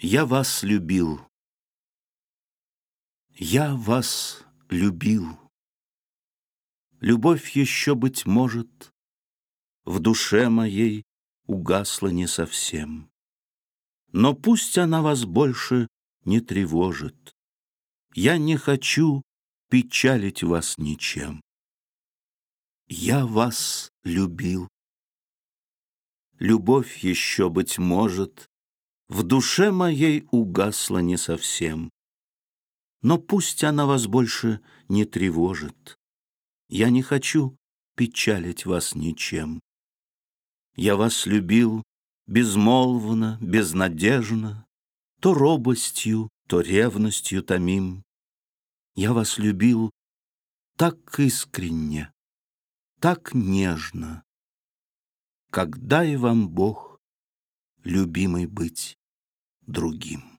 Я вас любил. Я вас любил. Любовь еще, быть может, В душе моей угасла не совсем. Но пусть она вас больше не тревожит. Я не хочу печалить вас ничем. Я вас любил. Любовь еще, быть может, в душе моей угасла не совсем. Но пусть она вас больше не тревожит. Я не хочу печалить вас ничем. Я вас любил безмолвно, безнадежно, То робостью, то ревностью томим. Я вас любил так искренне, так нежно, Когда и вам Бог, любимый быть другим.